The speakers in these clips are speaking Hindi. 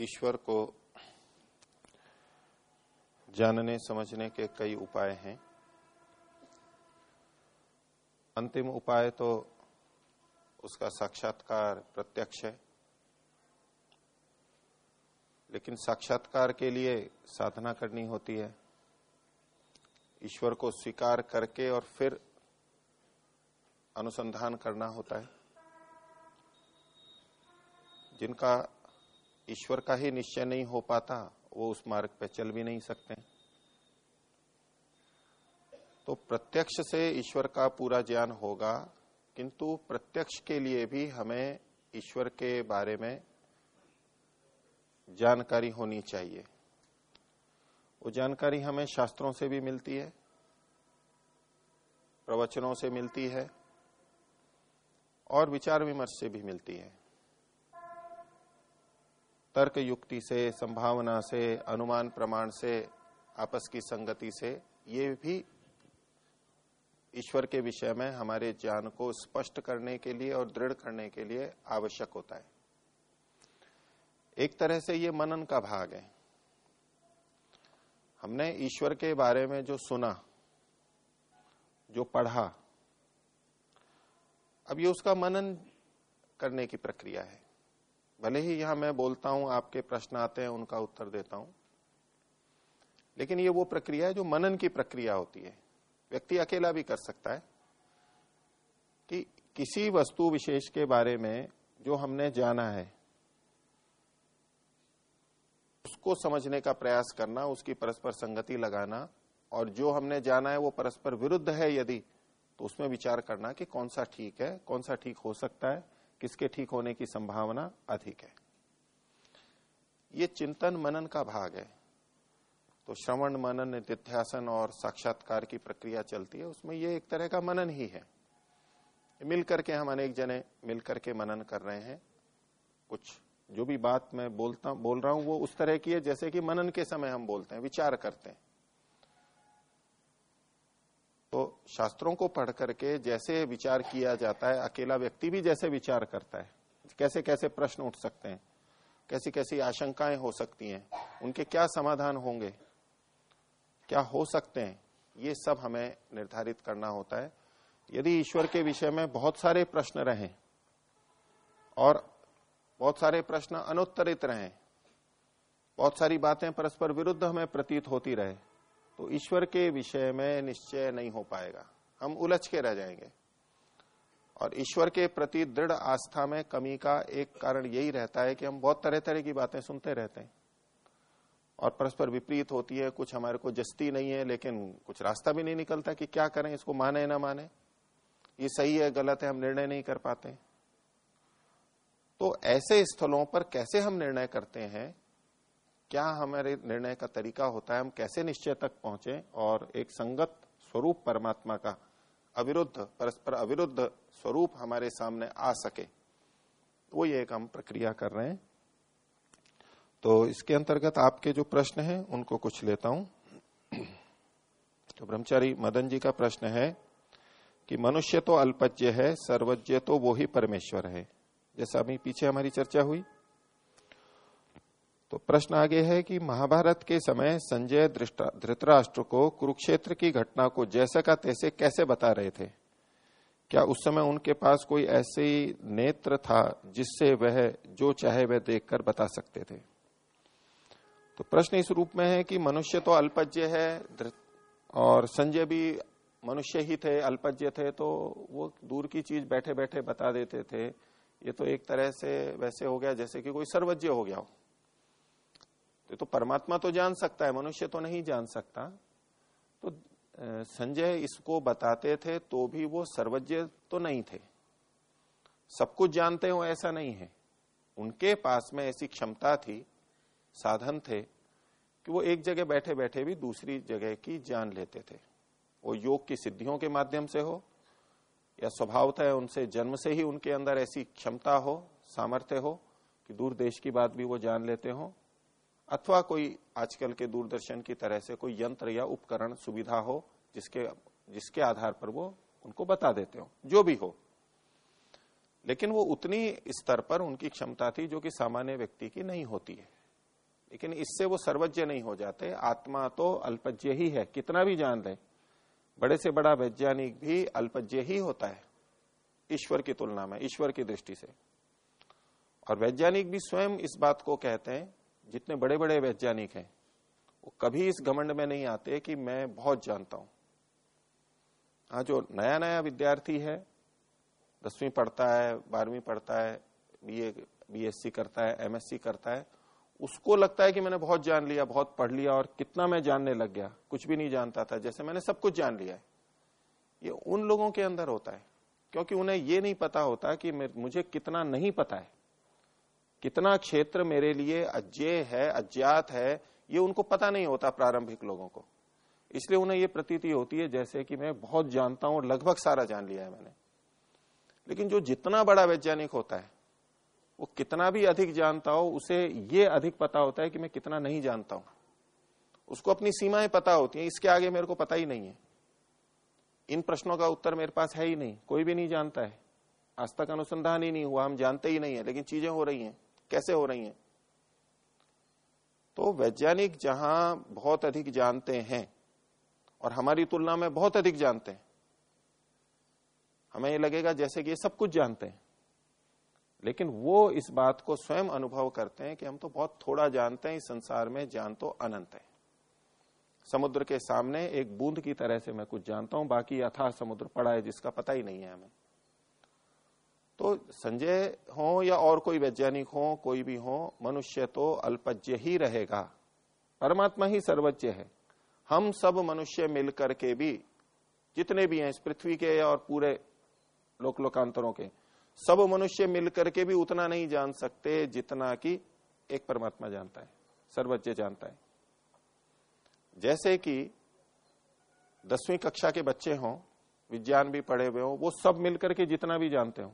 ईश्वर को जानने, समझने के कई उपाय हैं। अंतिम उपाय तो उसका साक्षात्कार प्रत्यक्ष है। लेकिन साक्षात्कार के लिए साधना करनी होती है। ईश्वर को स्वीकार करके और फिर अनुसंधान करना होता है। जिनका ईश्वर का ही निश्चय नहीं हो पाता, वो उस मार्ग पे चल भी नहीं सकते। तो प्रत्यक्ष से ईश्वर का पूरा ज्ञान होगा, किंतु प्रत्यक्ष के लिए भी हमें ईश्वर के बारे में जानकारी होनी चाहिए। वो जानकारी हमें शास्त्रों से भी मिलती है, प्रवचनों से मिलती है, और विचार विमर्श से भी मिलती है। तर्क युक्ति से, संभावना से, अनुमान प्रमाण से, आपस की संगति से, ये भी ईश्वर के विषय में हमारे ज्ञान को स्पष्ट करने के लिए और दृढ़ करने के लिए आवश्यक होता है। एक तरह से ये मनन का भाग है। हमने ईश्वर के बारे में जो सुना, जो पढ़ा, अब ये उसका मनन करने की प्रक्रिया है। भले ही यहाँ मैं बोलता हूँ, आपके प्रश्न आते हैं, उनका उत्तर देता हूँ। लेकिन ये वो प्रक्रिया है जो मनन की प्रक्रिया होती है। व्यक्ति अकेला भी कर सकता है कि किसी वस्तु विशेष के बारे में जो हमने जाना है, उसको समझने का प्रयास करना, उसकी परस्पर संगति लगाना, और जो हमने जाना है वो परस्पर विरुद्ध है यदि तो उसमें विचार करना कि कौन सा ठीक है, कौन सा ठीक हो सकता है। किसके ठीक होने की संभावना अधिक है। ये चिंतन मनन का भाग है। तो श्रवण, मनन निध्यासन और साक्षात्कार की प्रक्रिया चलती है, उसमें ये एक तरह का मनन ही है। मिल करके हम अनेक जने मिल करके मनन कर रहे हैं। कुछ जो भी बात मैं बोलता, बोल रहा हूँ, वो उस तरह की है, जैसे कि मनन के समय हम बोलते हैं, विचार करते हैं। तो शास्त्रों को पढ़ करके जैसे विचार किया जाता है, अकेला व्यक्ति भी जैसे विचार करता है। कैसे कैसे प्रश्न उठ सकते हैं? कैसी कैसी आशंकाएँ हो सकती हैं? उनके क्या समाधान होंगे? क्या हो सकते हैं? ये सब हमें निर्धारित करना होता है। यदि ईश्वर के विषय में बहुत सारे प्रश्न रहें और बहुत सारे प्रश्न अनुत्तरित रहें, बहुत सारी बातें परस्पर विरुद्ध हमें प्रतीत होती रहे तो ईश्वर के विषय में निश्चय नहीं हो पाएगा। हम उलझ के रह जाएँगे। और ईश्वर के प्रति दृढ़ आस्था में कमी का एक कारण यही रहता है कि हम बहुत तरह तरह की बातें सुनते रहते हैं। और परस्पर विपरीत होती है, कुछ हमारे को जस्ती नहीं है, लेकिन कुछ रास्ता भी नहीं निकलता कि क्या करें, इसको माने ना माने। ये सही है, गलत है, हम निर्णय नहीं कर पाते। तो ऐसे स्थलों पर कैसे हम निर्णय करते हैं? क्या हमारे निर्णय का तरीका होता है, हम कैसे निश्चय तक पहुँचे और एक संगत स्वरूप परमात्मा का अविरुद्ध, परस्पर अविरुद्ध स्वरूप हमारे सामने आ सके? वो ये एक हम प्रक्रिया कर रहे हैं। तो इसके अंतर्गत आपके जो प्रश्न हैं, उनको कुछ लेता हूँ। तो ब्रह्मचारी मदन जी का प्रश्न है कि मनुष्य तो अल्पज्य है, सर्वज्ञ तो वो ही परमेश्वर है। जैसा अभी पीछे हमारी चर्चा हुई तो प्रश्न आगे है कि महाभारत के समय संजय धृतराष्ट्र को कुरुक्षेत्र की घटना को जैसे का तैसे कैसे बता रहे थे? क्या उस समय उनके पास कोई ऐसे नेत्र था जिससे वह, जो चाहे वह देखकर बता सकते थे? तो प्रश्न इस रूप में है कि मनुष्य तो अल्पज्य है और संजय भी मनुष्य ही थे अल्पज्य थे तो वो दूर की चीज़ बैठे बैठे बता देते थे। ये तो एक तरह से वैसे हो गया, जैसे कि कोई सर्वज्ञ हो गया हो। तो, तो परमात्मा तो जान सकता है मनुष्य तो नहीं जान सकता। तो संजय इसको बताते थे तो भी वो सर्वज्ञ तो नहीं थे। सब कुछ जानते हो ऐसा नहीं है। उनके पास में ऐसी क्षमता थी साधन थे कि वो एक जगह बैठे बैठे भी दूसरी जगह की जान लेते थे। वो योग की सिद्धियों के माध्यम से हो या स्वभावतः उनसे जन्म से ही उनके अंदर ऐसी क्षमता हो सामर्थ्य हो कि दूर देश की बात भी वो जान लेते हो। अथवा कोई आजकल के दूरदर्शन की तरह से कोई यंत्र या उपकरण सुविधा हो, जिसके जिसके आधार पर वो उनको बता देते हो, जो भी हो। लेकिन वो उतनी स्तर पर उनकी क्षमता थी जो कि सामान्य व्यक्ति की नहीं होती है। लेकिन इससे वो सर्वज्ञ नहीं हो जाते। आत्मा तो अल्पज्ञ ही है, कितना भी जान ले। बड़े से बड़ा वैज्ञानिक भी अल्पज्ञ ही होता है। ईश्वर की तुलना में, ईश्वर की दृष्टि से। और वैज्ञानिक भी स्वयं इस बात को कहते हैं जितने बड़े बड़े वैज्ञानिक हैं, वो कभी इस घमंड में नहीं आते कि मैं बहुत जानता हूँ। हाँ जो नया नया विद्यार्थी है, दसवीं पढ़ता है, बारहवीं पढ़ता है बीए बीएससी करता है एमएससी करता है, उसको लगता है कि मैंने बहुत जान लिया, बहुत पढ़ लिया और कितना मैं जानने लग गया। कुछ भी नहीं जानता था, जैसे मैंने सब कुछ जान लिया है। ये उन लोगों के अंदर होता है, क्योंकि उन्हें ये नहीं पता होता कि मुझे कितना नहीं पता है। कितना क्षेत्र मेरे लिए अज्ञे है, अज्ञात है, ये उनको पता नहीं होता प्रारंभिक लोगों को। इसलिए उन्हें ये प्रतीति होती है जैसे कि मैं बहुत जानता हूँ लगभग सारा जान लिया है मैंने। लेकिन जो जितना बड़ा वैज्ञानिक होता है, वो कितना भी अधिक जानता हो, उसे ये अधिक पता होता है कि मैं कितना नहीं जानता हूँ। उसको अपनी सीमाएँ पता होती हैं, इसके आगे मेरे को पता ही नहीं है। इन प्रश्नों का उत्तर मेरे पास है ही नहीं, कोई भी नहीं जानता है। आज तक अनुसंधान ही नहीं हुआ, हम जानते ही नहीं है, लेकिन चीज़ें हो रही हैं। कैसे हो रही हैं? तो वैज्ञानिक जहाँ बहुत अधिक जानते हैं, और हमारी तुलना में बहुत अधिक जानते हैं, हमें ये लगेगा जैसे कि ये सब कुछ जानते हैं। लेकिन वो इस बात को स्वयं अनुभव करते हैं कि हम तो बहुत थोड़ा जानते हैं, इस संसार में जान तो अनंत है। समुद्र के सामने एक बूंद की तरह से मैं कुछ जानता हूँ, बाकी यथा समुद्र पड़ा है जिसका पता ही नहीं है हमें। तो संजय हो या और कोई वैज्ञानिक हो, कोई भी हो, मनुष्य तो अल्पज्ञ ही रहेगा। परमात्मा ही सर्वज्ञ है। हम सब मनुष्य मिलकर के भी, जितने भी हैं इस पृथ्वी के और पूरे लोक लोकांतरों के, सब मनुष्य मिलकर के भी उतना नहीं जान सकते जितना कि एक परमात्मा जानता है, सर्वज्ञ जानता है। जैसे कि दसवीं कक्षा के बच्चे हों, विज्ञान भी पढ़े हुए हों, वो सब मिलकर के जितना भी जानते हो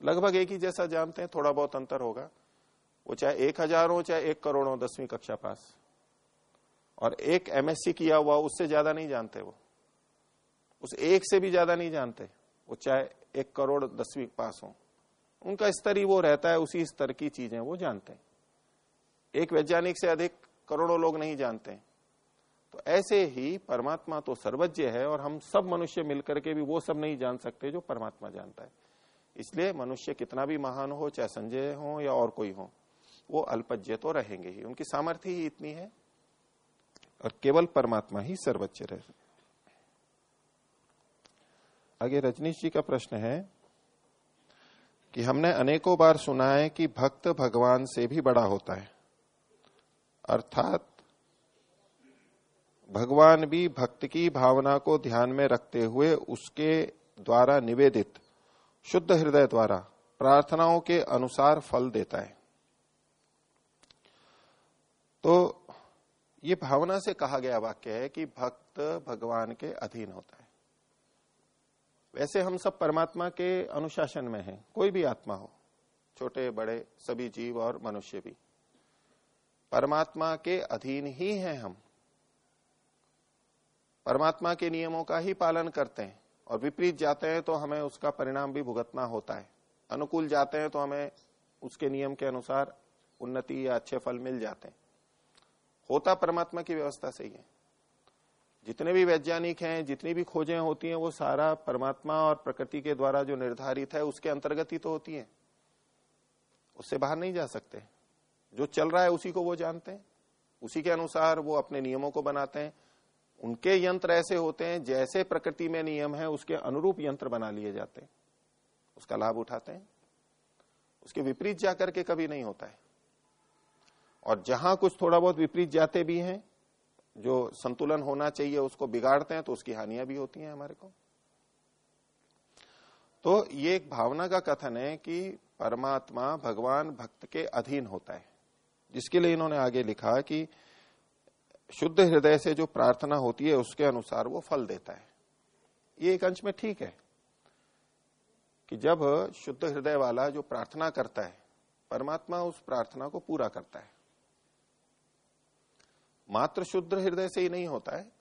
लगभग एक ही जैसा जानते हैं, थोड़ा बहुत अंतर होगा। वो चाहे एक हज़ार हो, चाहे एक करोड़ हो, दसवीं कक्षा पास। और एक एमएससी किया हुआ, उससे ज़्यादा नहीं जानते वो। उस एक से भी ज़्यादा नहीं जानते। वो चाहे एक करोड़, दसवीं पास हो। उनका स्तर ही वो रहता है, उसी स्तर की चीज़ें वो जानते हैं। एक वैज्ञानिक से अधिक करोड़ों लोग नहीं जानते तो ऐसे ही परमात्मा तो सर्वज्ञ है, और हम सब मनुष्य मिलकर के भी वो सब नहीं जान सकते जो परमात्मा जानता है। इसलिए मनुष्य कितना भी महान हो, चाहे संजय हो या और कोई हो, वो अल्पज्ञ तो रहेंगे ही। उनकी सामर्थ्य ही इतनी है। और केवल परमात्मा ही सर्वोच्च रहे आगे रजनीश जी का प्रश्न है कि हमने अनेकों बार सुना है कि भक्त भगवान से भी बड़ा होता है। अर्थात भगवान भी भक्त की भावना को ध्यान में रखते हुए उसके द्वारा निवेदित शुद्ध हृदय द्वारा प्रार्थनाओं के अनुसार फल देता है। तो ये भावना से कहा गया वाक्य है कि भक्त भगवान के अधीन होता है। वैसे हम सब परमात्मा के अनुशासन में हैं, कोई भी आत्मा हो, छोटे, बड़े, सभी जीव और मनुष्य भी। परमात्मा के अधीन ही हैं हम। परमात्मा के नियमों का ही पालन करते हैं। और विपरीत जाते हैं तो हमें उसका परिणाम भी भुगतना होता है। अनुकूल जाते हैं तो हमें उसके नियम के अनुसार उन्नति या अच्छे फल मिल जाते हैं। होता परमात्मा की व्यवस्था सही है। जितने भी वैज्ञानिक हैं, जितनी भी खोजें होती हैं, वो सारा परमात्मा और प्रकृति के द्वारा जो निर्धारित है, उसके अंतर्गत ही तो होती है। उससे बाहर नहीं जा सकते। जो चल रहा है उसी को वो जानते हैं। उसी के अनुसार वो अपने नियमों को बनाते हैं। उनके यंत्र ऐसे होते हैं, जैसे प्रकृति में नियम है, उसके अनुरूप यंत्र बना लिए जाते हैं। उसका लाभ उठाते हैं। उसके विपरीत जाकर के कभी नहीं होता है। और जहाँ कुछ थोड़ा बहुत विपरीत जाते भी हैं, जो संतुलन होना चाहिए, उसको बिगाड़ते हैं तो उसकी हानियाँ भी होती हैं हमारे को। तो ये एक भावना का कथन है कि परमात्मा भगवान भक्त के अधीन होता है, जिसके लिए इन्होंने आगे लिखा कि शुद्ध हृदय से जो प्रार्थना होती है, उसके अनुसार वो फल देता है। ये एक अंश में ठीक है कि जब शुद्ध हृदय वाला जो प्रार्थना करता है, परमात्मा उस प्रार्थना को पूरा करता है। मात्र शुद्ध हृदय से ही नहीं होता है।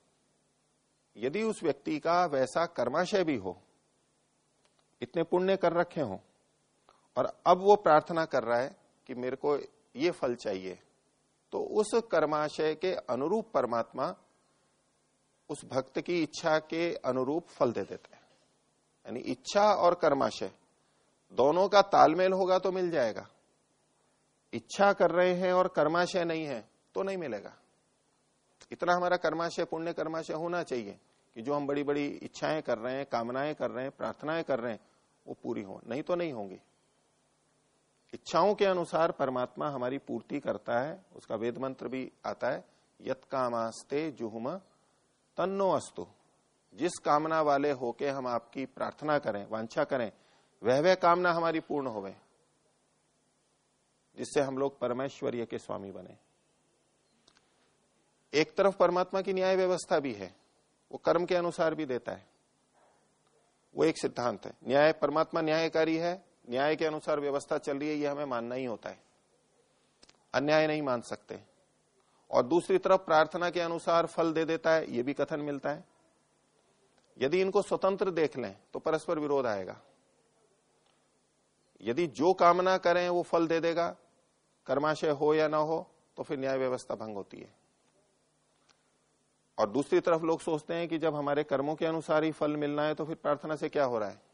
यदि उस व्यक्ति का वैसा कर्माशय भी हो, इतने पुण्य कर रखे हो, और अब वो प्रार्थना कर रहा है कि मेरे को ये फल चाहिए तो उस कर्माशय के अनुरूप परमात्मा उस भक्त की इच्छा के अनुरूप फल दे देते हैं। यानी इच्छा और कर्माशय, दोनों का तालमेल होगा तो मिल जाएगा। इच्छा कर रहे हैं और कर्माशय नहीं है तो नहीं मिलेगा। इतना हमारा कर्माशय, पुण्य कर्माशय होना चाहिए कि जो हम बड़ी बड़ी इच्छाएँ कर रहे हैं, कामनाएँ कर रहे हैं, प्रार्थनाएँ कर रहे हैं, वो पूरी हो। नहीं तो नहीं होंगी। इच्छाओं के अनुसार परमात्मा हमारी पूर्ति करता है, उसका वेद मंत्र भी आता है, यत कामास्ते जुहुम तन्नो अस्तु। जिस कामना वाले होके हम आपकी प्रार्थना करें, वांछा करें, वह वह कामना हमारी पूर्ण होवे, जिससे हम लोग परमेश्वरीय के स्वामी बने। एक तरफ़ परमात्मा की न्याय व्यवस्था भी है, वो कर्म के अनुसार भी देता है। वो एक सिद्धांत है। न्याय, परमात्मा न्यायकारी है न्याय के अनुसार व्यवस्था चल रही है, ये हमें मानना ही होता है। अन्याय नहीं मान सकते। और दूसरी तरफ़ प्रार्थना के अनुसार फल दे देता है, ये भी कथन मिलता है। यदि इनको स्वतंत्र देख लें तो परस्पर विरोध आएगा। यदि जो कामना करें, वो फल दे देगा, कर्माशय हो या ना हो तो फिर न्याय व्यवस्था भंग होती है। और दूसरी तरफ़ लोग सोचते हैं कि जब हमारे कर्मों के अनुसार ही फल मिलना है तो फिर प्रार्थना से क्या हो रहा है?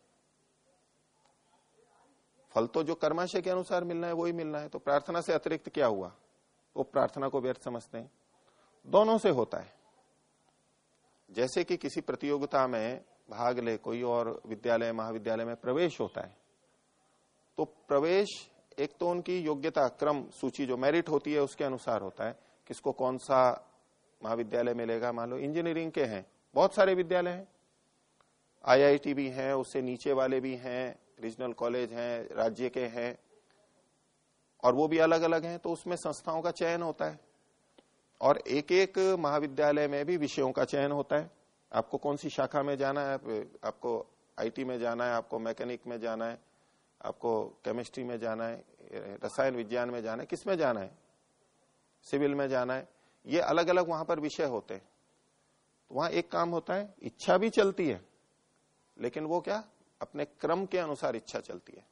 फल तो जो कर्माशय के अनुसार मिलना है, वही मिलना है। तो प्रार्थना से अतिरिक्त क्या हुआ? वो प्रार्थना को व्यर्थ समझते हैं। दोनों से होता है। जैसे कि किसी प्रतियोगिता में भाग ले, कोई और विद्यालय, महाविद्यालय में प्रवेश होता है तो प्रवेश एक तो उनकी योग्यता, क्रम, सूची जो मेरिट होती है, उसके अनुसार होता है। किसको कौन सा महाविद्यालय मिलेगा? मान लो इंजीनियरिंग के हैं। बहुत सारे विद्यालय हैं। आईआईटी भी हैं, उससे नीचे वाले भी हैं। रीजनल कॉलेज हैं, राज्य के हैं, और वो भी अलग अलग हैं तो उसमें संस्थाओं का चयन होता है। और एक एक महाविद्यालय में भी विषयों का चयन होता है। आपको कौन सी शाखा में जाना है? आपको आईटी में जाना है, आपको मैकेनिक में जाना है, आपको केमिस्ट्री में जाना है, रसायन विज्ञान में जाना है, किसमें जाना है? सिविल में जाना है। ये अलग अलग वहाँ पर विषय होते हैं। तो वहाँ एक काम होता है, इच्छा भी चलती है, लेकिन वो क्या? अपने क्रम के अनुसार इच्छा चलती है।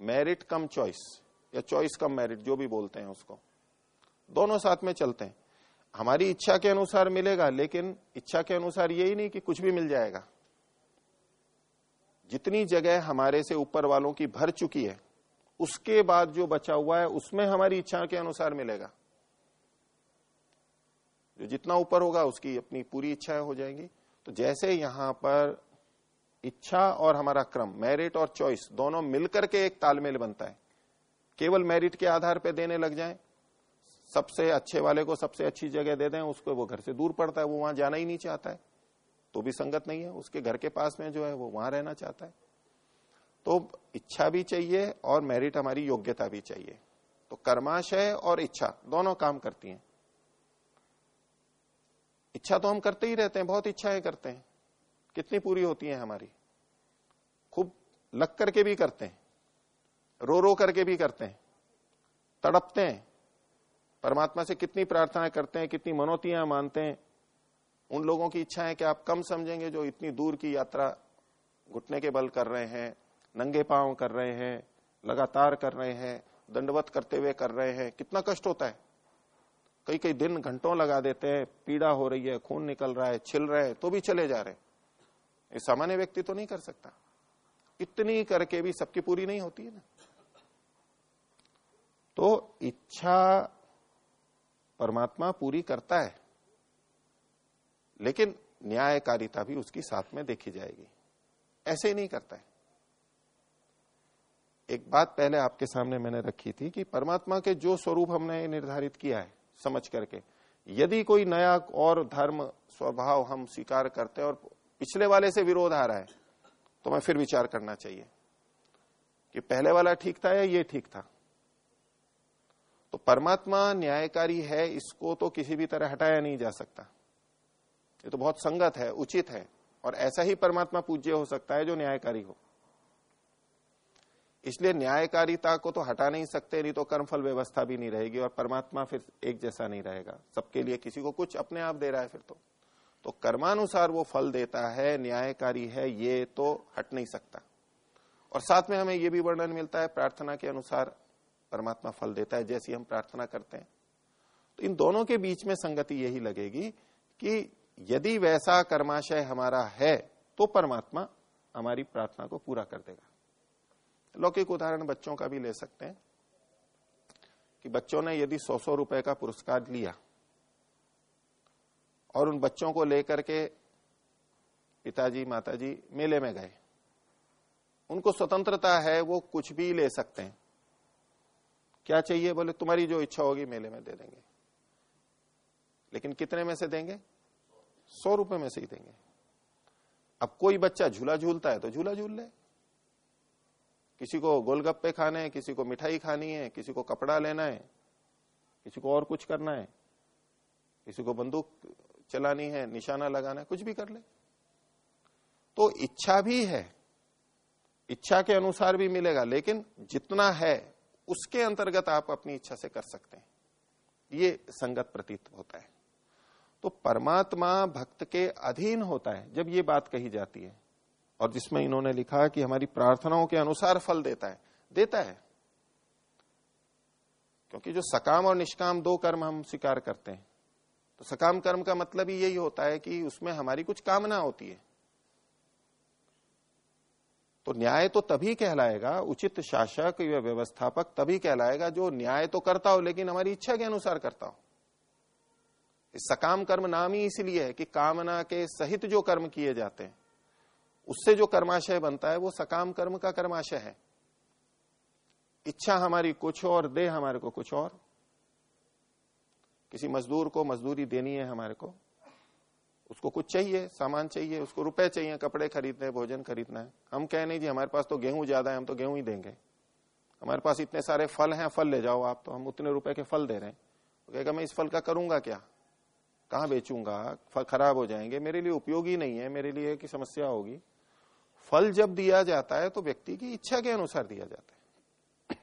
मेरिट कम चॉइस या चॉइस कम मेरिट जो भी बोलते हैं उसको। दोनों साथ में चलते हैं। हमारी इच्छा के अनुसार मिलेगा, लेकिन इच्छा के अनुसार यही नहीं कि कुछ भी मिल जाएगा। जितनी जगह हमारे से ऊपर वालों की भर चुकी है, उसके बाद जो बचा हुआ है, उसमें हमारी इच्छा के अनुसार मिलेगा। जो जितना ऊपर होगा, उसकी अपनी पूरी इच्छाएँ हो जाएँगी। तो जैसे यहाँ पर इच्छा और हमारा क्रम मेरिट और चॉइस दोनों मिलकर के एक तालमेल बनता है। केवल मेरिट के आधार पर देने लग जाए, सबसे अच्छे वाले को सबसे अच्छी जगह दे दें, उसको वो घर से दूर पड़ता है, वो वहाँ जाना ही नहीं चाहता है। तो भी संगत नहीं है, उसके घर के पास में जो है, वो वहाँ रहना चाहता है। तो इच्छा भी चाहिए और मेरिट हमारी योग्यता भी चाहिए। तो कर्माशय और इच्छा, दोनों काम करती हैं। इच्छा तो हम करते ही रहते हैं, बहुत इच्छाएँ करते हैं। कितनी पूरी होती है हमारी? खूब लग करके भी करते हैं, रो रो करके भी करते हैं, तड़पते हैं। परमात्मा से कितनी प्रार्थनाएँ करते हैं, कितनी मनोतियाँ मानते हैं। उन लोगों की इच्छा है कि आप कम समझेंगे जो इतनी दूर की यात्रा घुटने के बल कर रहे हैं, नंगे पाँव कर रहे हैं, लगातार कर रहे हैं, दंडवत करते हुए कर रहे हैं। कितना कष्ट होता है। कई कई दिन घंटों लगा देते हैं, पीड़ा हो रही है, खून निकल रहा है, छिल रहे हैं तो भी चले जा रहे ये सामान्य व्यक्ति तो नहीं कर सकता। इतनी करके भी सबकी पूरी नहीं होती है ना। तो इच्छा परमात्मा पूरी करता है, लेकिन न्यायकारिता भी उसकी साथ में देखी जाएगी। ऐसे ही नहीं करता है। एक बात पहले आपके सामने मैंने रखी थी कि परमात्मा के जो स्वरूप हमने निर्धारित किया है, समझ करके, यदि कोई नया और धर्म स्वभाव हम स्वीकार करते हैं और पिछले वाले से विरोध आ रहा है तो मैं फिर विचार करना चाहिए कि पहले वाला ठीक था या ये ठीक था। तो परमात्मा न्यायकारी है, इसको तो किसी भी तरह हटाया नहीं जा सकता। ये तो बहुत संगत है, उचित है, और ऐसा ही परमात्मा पूज्य हो सकता है जो न्यायकारी हो। इसलिए न्यायकारिता को तो हटा नहीं सकते, नहीं तो कर्मफल व्यवस्था भी नहीं रहेगी और परमात्मा फिर एक जैसा नहीं रहेगा। सबके लिए किसी को कुछ अपने आप दे रहा है फिर तो। तो कर्मानुसार वो फल देता है, न्यायकारी है, ये तो हट नहीं सकता। और साथ में हमें ये भी वर्णन मिलता है, प्रार्थना के अनुसार परमात्मा फल देता है, जैसी हम प्रार्थना करते हैं। तो इन दोनों के बीच में संगति यही लगेगी कि यदि वैसा कर्माशय हमारा है तो परमात्मा हमारी प्रार्थना को पूरा कर देगा। लौकिक उदाहरण बच्चों का भी ले सकते हैं कि बच्चों ने यदि सौ सौ रुपए का पुरस्कार लिया और उन बच्चों को लेकर के पिताजी, माताजी मेले में गए। उनको स्वतंत्रता है, वो कुछ भी ले सकते हैं। क्या चाहिए? बोले, तुम्हारी जो इच्छा होगी, मेले में दे देंगे। लेकिन कितने में से देंगे? सौ रुपए में से ही देंगे। अब कोई बच्चा झूला झूलता है तो झूला झूल ले। किसी को गोलगप्पे खाने हैं, किसी को मिठाई खानी है, किसी को कपड़ा लेना है, किसी को और कुछ करना है, किसी को बंदूक चलानी है, निशाना लगाना है, कुछ भी कर ले। तो इच्छा भी है। इच्छा के अनुसार भी मिलेगा, लेकिन जितना है, उसके अंतर्गत आप अपनी इच्छा से कर सकते हैं। ये संगत प्रतीत होता है। तो परमात्मा भक्त के अधीन होता है, जब ये बात कही जाती है। और जिसमें इन्होंने लिखा कि हमारी प्रार्थनाओं के अनुसार फल देता है देता है। क्योंकि जो सकाम और निष्काम दो कर्म हम स्वीकार करते हैं। तो सकाम कर्म का मतलब ही यही होता है कि उसमें हमारी कुछ कामना होती है। तो न्याय तो तभी कहलाएगा, उचित शासक या व्यवस्थापक तभी कहलाएगा जो न्याय तो करता हो, लेकिन हमारी इच्छा के अनुसार करता हो। सकाम कर्म नाम ही इसलिए है कि कामना के सहित जो कर्म किए जाते हैं, उससे जो कर्माशय बनता है, वो सकाम कर्म का कर्माशय है। इच्छा हमारी कुछ और दे हमारे को कुछ और। किसी मजदूर को मजदूरी देनी है हमारे को, उसको कुछ चाहिए, सामान चाहिए, उसको रुपए चाहिए, कपड़े खरीदने, भोजन खरीदना है। हम कह, नहीं जी, हमारे पास तो गेहूँ ज़्यादा है, हम तो गेहूँ ही देंगे। हमारे पास इतने सारे फल हैं, फल ले जाओ आप तो हम उतने रुपए के फल दे रहे हैं। तो कहेगा, मैं इस फल का करूँगा क्या? कहा बेचूँगा? फल खराब हो जाएँगे। मेरे लिए उपयोगी नहीं है, मेरे लिए की समस्या होगी। फल जब दिया जाता है तो व्यक्ति की इच्छा के अनुसार दिया जाता है।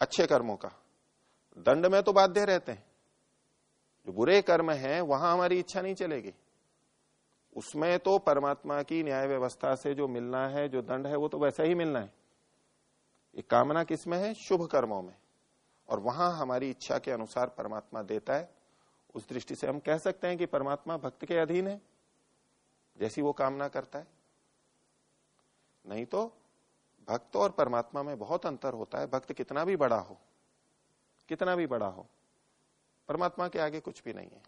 अच्छे कर्मों का। दंड में तो बाध्य रहते हैं। जो बुरे कर्म है, वहाँ हमारी इच्छा नहीं चलेगी। उसमें तो परमात्मा की न्याय व्यवस्था से जो मिलना है, जो दंड है, वो तो वैसा ही मिलना है। ये कामना किसमें है? शुभ कर्मों में। और वहाँ हमारी इच्छा के अनुसार परमात्मा देता है। उस दृष्टि से हम कह सकते हैं कि परमात्मा भक्त के अधीन है। जैसी वो कामना करता है। नहीं तो भक्त और परमात्मा में बहुत अंतर होता है। भक्त कितना भी बड़ा हो। कितना भी बड़ा हो, परमात्मा के आगे कुछ भी नहीं है।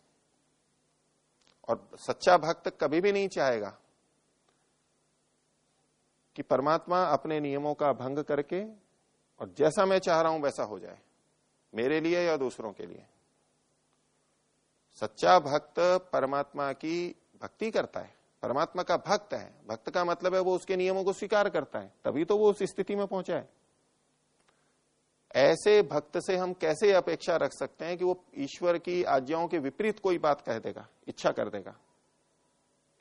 और सच्चा भक्त कभी भी नहीं चाहेगा कि परमात्मा अपने नियमों का भंग करके और जैसा मैं चाह रहा हूँ वैसा हो जाए, मेरे लिए या दूसरों के लिए। सच्चा भक्त परमात्मा की भक्ति करता है, परमात्मा का भक्त है। भक्त का मतलब है वो उसके नियमों को स्वीकार करता है, तभी तो वो उस स्थिति में पहुँचा है। ऐसे भक्त से हम कैसे अपेक्षा रख सकते हैं कि वो ईश्वर की आज्ञाओं के विपरीत कोई बात कह देगा, इच्छा कर देगा?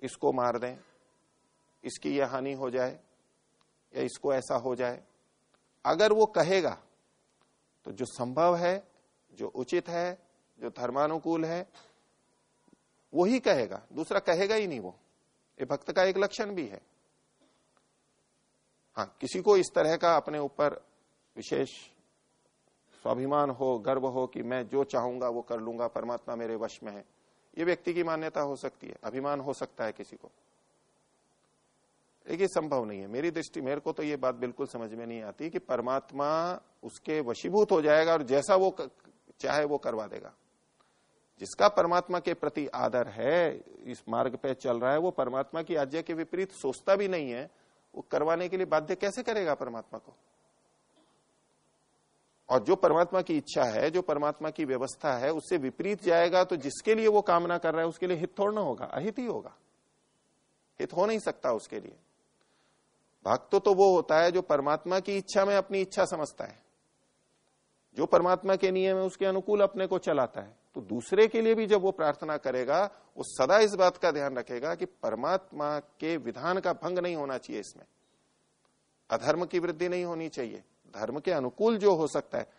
इसको मार दें, इसकी यह हानि हो जाए, या इसको ऐसा हो जाए। अगर वो कहेगा तो जो संभव है, जो उचित है, जो धर्मानुकूल है वो ही कहेगा। दूसरा कहेगा ही नहीं वो। ये भक्त का एक लक्षण भी है। हाँ किसी को इस तरह का अपने ऊपर विशेष स्वाभिमान हो, गर्व हो कि मैं जो चाहूँगा वो कर लूँगा, परमात्मा मेरे वश में है। ये व्यक्ति की मान्यता हो सकती है, अभिमान हो सकता है किसी को। लेकिन संभव नहीं है। मेरी दृष्टि, मेरे को तो ये बात बिल्कुल समझ में नहीं आती कि परमात्मा उसके वशीभूत हो जाएगा और जैसा वो चाहे वो करवा देगा। जिसका परमात्मा के प्रति आदर है, इस मार्ग पे चल रहा है, वो परमात्मा की आज्ञा के विपरीत सोचता भी नहीं है। वो करवाने के लिए बाध्य कैसे करेगा परमात्मा को? और जो परमात्मा की इच्छा है, जो परमात्मा की व्यवस्था है, उससे विपरीत जाएगा तो जिसके लिए वो कामना कर रहा है, उसके लिए हित थोड़ना होगा, अहित ही होगा। हित हो नहीं सकता उसके लिए। भक्त तो वो होता है जो परमात्मा की इच्छा में अपनी इच्छा समझता है। जो परमात्मा के नियम है, उसके अनुकूल अपने को चलाता है। तो दूसरे के लिए भी जब वो प्रार्थना करेगा, वो सदा इस बात का ध्यान रखेगा कि परमात्मा के विधान का भंग नहीं होना चाहिए इसमें। अधर्म की वृद्धि नहीं होनी चाहिए। धर्म के अनुकूल जो हो सकता है,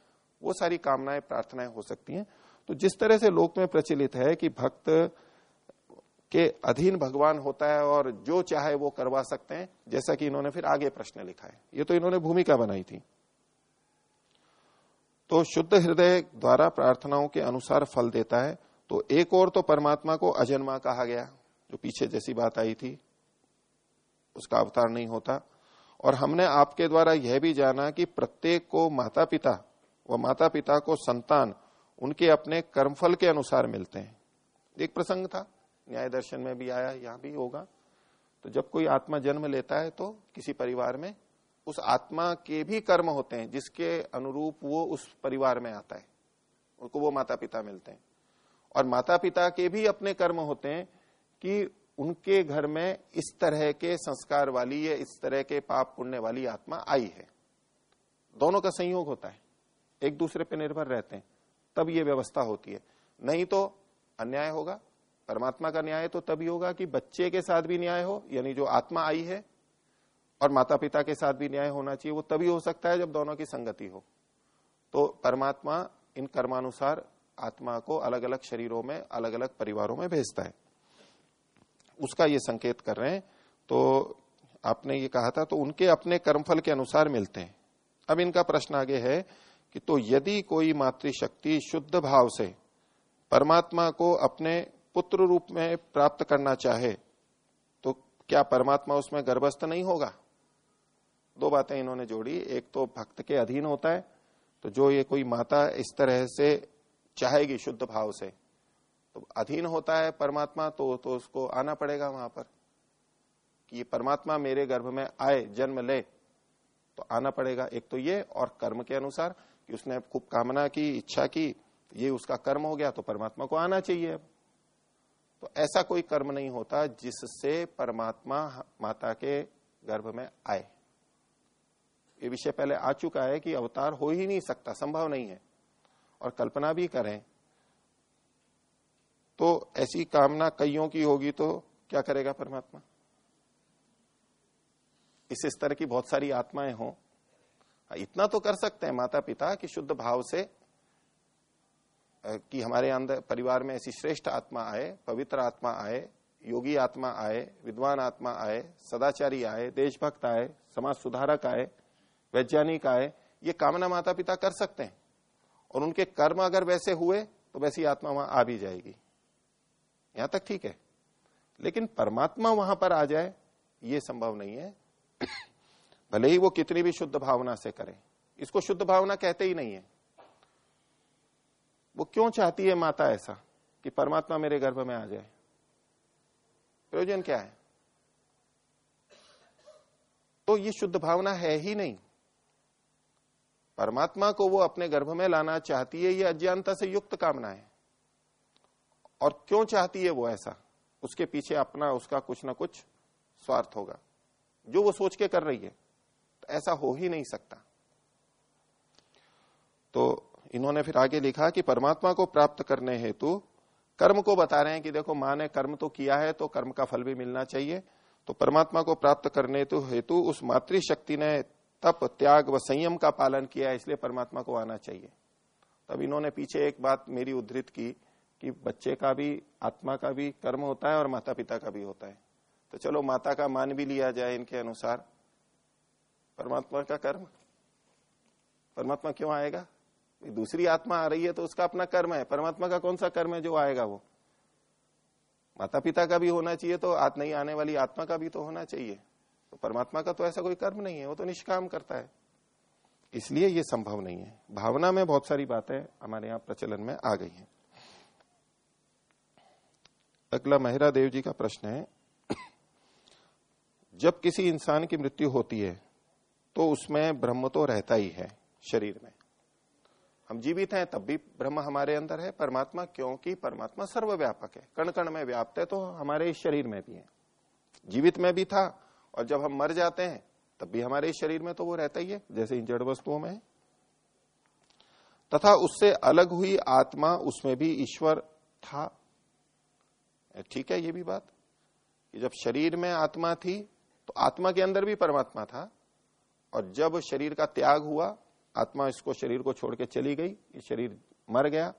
वो सारी कामनाएँ, प्रार्थनाएँ हो सकती हैं। तो जिस तरह से लोक में प्रचलित है कि भक्त के अधीन भगवान होता है और जो चाहे वो करवा सकते हैं, जैसा कि इन्होंने फिर आगे प्रश्न लिखा है। ये तो इन्होंने भूमिका बनाई थी। तो शुद्ध हृदय द्वारा प्रार्थनाओं के अनुसार फल देता है। तो एक और तो परमात्मा को अजन्मा कहा गया, जो पीछे जैसी बात आई थी, उसका अवतार नहीं होता। और हमने आपके द्वारा यह भी जाना कि प्रत्येक को माता पिता व माता पिता को संतान उनके अपने कर्मफल के अनुसार मिलते हैं। एक प्रसंग था, न्याय दर्शन में भी आया, यहाँ भी होगा। तो जब कोई आत्मा जन्म लेता है तो किसी परिवार में उस आत्मा के भी कर्म होते हैं, जिसके अनुरूप वो उस परिवार में आता है। उनको वो माता पिता मिलते हैं। और माता पिता के भी अपने कर्म होते हैं कि उनके घर में इस तरह के संस्कार वाली या इस तरह के पाप पुण्य वाली आत्मा आई है। दोनों का संयोग होता है। एक दूसरे पर निर्भर रहते हैं। तब ये व्यवस्था होती है। नहीं तो अन्याय होगा। परमात्मा का न्याय तो तभी होगा कि बच्चे के साथ भी न्याय हो, यानी जो आत्मा आई है, और माता पिता के साथ भी न्याय होना चाहिए, वो तभी हो सकता है जब दोनों की संगति हो। तो परमात्मा इन कर्मानुसार आत्मा को अलग अलग शरीरों में अलग अलग परिवारों में भेजता है। उसका ये संकेत कर रहे हैं। तो आपने ये कहा था तो उनके अपने कर्मफल के अनुसार मिलते हैं। अब इनका प्रश्न आगे है कि तो यदि कोई मातृशक्ति शुद्ध भाव से परमात्मा को अपने पुत्र रूप में प्राप्त करना चाहे तो क्या परमात्मा उसमें गर्भस्थ नहीं होगा? दो बातें इन्होंने जोड़ी। एक तो भक्त के अधीन होता है तो जो ये कोई माता इस तरह से चाहेगी शुद्ध भाव से अधीन होता है परमात्मा तो तो उसको आना पड़ेगा वहाँ पर कि ये परमात्मा मेरे गर्भ में आए, जन्म ले तो आना पड़ेगा। एक तो ये और कर्म के अनुसार कि उसने खूब कामना की, इच्छा की, ये उसका कर्म हो गया तो परमात्मा को आना चाहिए तो ऐसा कोई कर्म नहीं होता जिससे परमात्मा माता के गर्भ में आए। ये विषय पहले आ चुका है कि अवतार हो ही नहीं सकता, संभव नहीं है। और कल्पना भी करें तो ऐसी कामना कईयों की होगी तो क्या करेगा परमात्मा? इस स्तर की बहुत सारी आत्माएँ हों। इतना तो कर सकते हैं माता पिता कि शुद्ध भाव से कि हमारे अंदर, परिवार में ऐसी श्रेष्ठ आत्मा आए, पवित्र आत्मा आए, योगी आत्मा आए, विद्वान आत्मा आए, सदाचारी आए, देशभक्त आए, समाज सुधारक आए, वैज्ञानिक आए, ये कामना माता पिता कर सकते हैं। और उनके कर्म अगर वैसे हुए तो वैसी आत्मा वहाँ आ भी जाएगी। यहाँ तक ठीक है। लेकिन परमात्मा वहाँ पर आ जाए, ये संभव नहीं है। भले ही वो कितनी भी शुद्ध भावना से करे, इसको शुद्ध भावना कहते ही नहीं है। वो क्यों चाहती है माता ऐसा कि परमात्मा मेरे गर्भ में आ जाए? प्रयोजन क्या है? तो ये शुद्ध भावना है ही नहीं। परमात्मा को वो अपने गर्भ में लाना चाहती है, ये अज्ञानता से युक्त कामना है। और क्यों चाहती है वो ऐसा? उसके पीछे अपना, उसका कुछ ना कुछ स्वार्थ होगा। जो वो सोच के कर रही है तो ऐसा हो ही नहीं सकता। तो इन्होंने फिर आगे लिखा कि परमात्मा को प्राप्त करने हेतु कर्म को बता रहे हैं कि देखो, माँ ने कर्म तो किया है तो कर्म का फल भी मिलना चाहिए। तो परमात्मा को प्राप्त करने तो हेतु उस मातृशक्ति ने तप, त्याग व संयम का पालन किया इसलिए परमात्मा को आना चाहिए। तब इन्होंने पीछे एक बात मेरी उद्धृत की कि बच्चे का भी, आत्मा का भी कर्म होता है और माता पिता का भी होता है। तो चलो माता का मान भी लिया जाए इनके अनुसार। परमात्मा का कर्म। परमात्मा क्यों आएगा? दूसरी आत्मा आ रही है तो उसका अपना कर्म है। परमात्मा का कौन सा कर्म है जो आएगा वो? माता पिता का भी होना चाहिए तो आत नहीं आने वाली आत्मा का भी तो होना चाहिए। तो परमात्मा का तो ऐसा कोई कर्म नहीं है, वो तो निष्काम करता है। इसलिए ये संभव नहीं है। भावना में बहुत सारी बातें हमारे यहाँ प्रचलन में आ गई हैं। अगला महिरा देव जी का प्रश्न है, जब किसी इंसान की मृत्यु होती है तो उसमें ब्रह्म तो रहता ही है शरीर में। हम जीवित हैं, तब भी ब्रह्म हमारे अंदर है, परमात्मा क्योंकि परमात्मा सर्वव्यापक है। कण कण में व्याप्त है तो हमारे शरीर में भी है। जीवित में भी था, और जब हम मर जाते हैं, तब भी हमारे शरीर में तो वो रहता ही है, जैसे इन जड़ वस्तुओं में तथा उससे अलग हुई आत्मा, उसमें भी ईश्वर था ठीक है ये भी बात? कि जब शरीर में आत्मा थी तो आत्मा के अंदर भी परमात्मा था। और जब शरीर का त्याग हुआ, आत्मा इसको शरीर को छोड़ के चली गई, ये शरीर मर गया,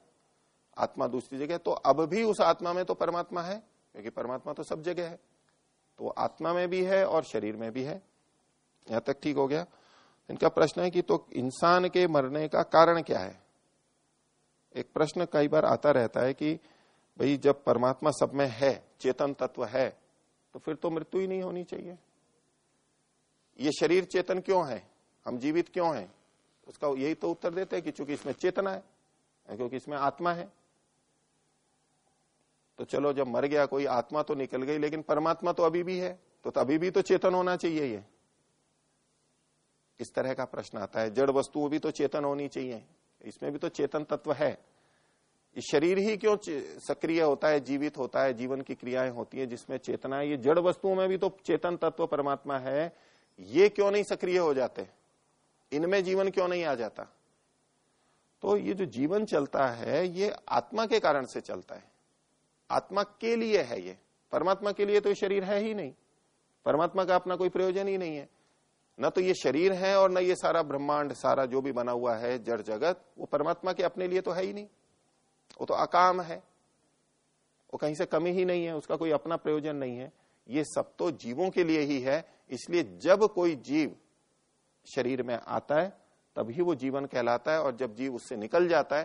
आत्मा दूसरी जगह तो अब भी उस आत्मा में तो परमात्मा है, क्योंकि परमात्मा तो सब जगह है। तो आत्मा में भी है और शरीर में भी है। यहाँ तक ठीक हो गया। इनका प्रश्न है कि तो इंसान के मरने का कारण क्या है? एक प्रश्न कई बार आता रहता है कि भाई, जब परमात्मा सब में है, चेतन तत्व है तो फिर तो मृत्यु ही नहीं होनी चाहिए। ये शरीर चेतन क्यों है? हम जीवित क्यों हैं? उसका यही तो उत्तर देते हैं कि चूँकि इसमें चेतना है, क्योंकि इसमें आत्मा है। तो चलो, जब मर गया, कोई आत्मा तो निकल गई, लेकिन परमात्मा तो अभी भी है तो अभी भी तो चेतन होना चाहिए ये। इस तरह का प्रश्न आता है। जड़ वस्तु भी तो चेतन होनी चाहिए। इसमें भी तो चेतन तत्व है। शरीर ही क्यों सक्रिय होता है, जीवित होता है, जीवन की क्रियाएँ होती है, जिसमें चेतना है? ये जड़ वस्तुओं में भी तो चेतन तत्व परमात्मा है। ये क्यों नहीं सक्रिय हो जाते? इनमें जीवन क्यों नहीं आ जाता? तो ये जो जीवन चलता है, ये आत्मा के कारण से चलता है। आत्मा के लिए है ये। परमात्मा के लिए तो शरीर है ही नहीं। परमात्मा का अपना कोई प्रयोजन ही नहीं है। न तो ये शरीर है और न ये सारा ब्रह्मांड, सारा जो भी बना हुआ है, जड़ जगत, वो परमात्मा के अपने लिए तो है ही नहीं। वो तो अकाम है। वो कहीं से कमी ही नहीं है उसका कोई अपना प्रयोजन नहीं है। ये सब तो जीवों के लिए ही है इसलिए जब कोई जीव शरीर में आता है तभी वो जीवन कहलाता है और जब जीव उससे निकल जाता है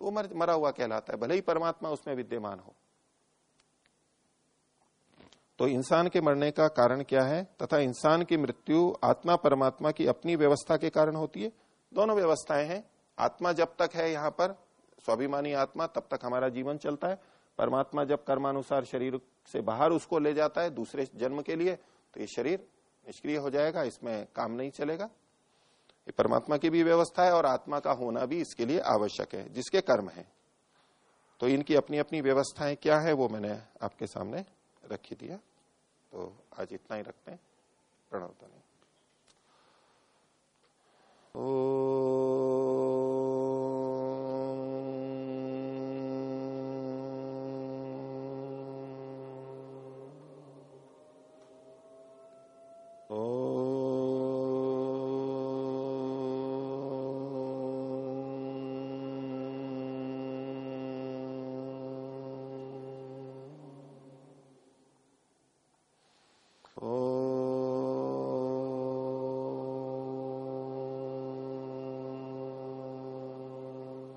तो मर, मरा हुआ कहलाता है। भले ही परमात्मा उसमें विद्यमान हो। तो इंसान के मरने का कारण क्या है? तथा इंसान की मृत्यु आत्मा परमात्मा की अपनी व्यवस्था के कारण होती है। दोनों व्यवस्थाएँ हैं। आत्मा जब तक है यहाँ पर स्वाभिमानी आत्मा तब तक हमारा जीवन चलता है। परमात्मा जब कर्मानुसार शरीर से बाहर उसको ले जाता है दूसरे जन्म के लिए तो ये शरीर निष्क्रिय हो जाएगा, इसमें काम नहीं चलेगा। ये परमात्मा की भी व्यवस्था है और आत्मा का होना भी इसके लिए आवश्यक है, जिसके कर्म है। तो इनकी अपनी अपनी व्यवस्थाएँ क्या है, वो मैंने आपके सामने रखी दिया तो आज इतना ही रखते हैं। प्रणव नहीं ओ...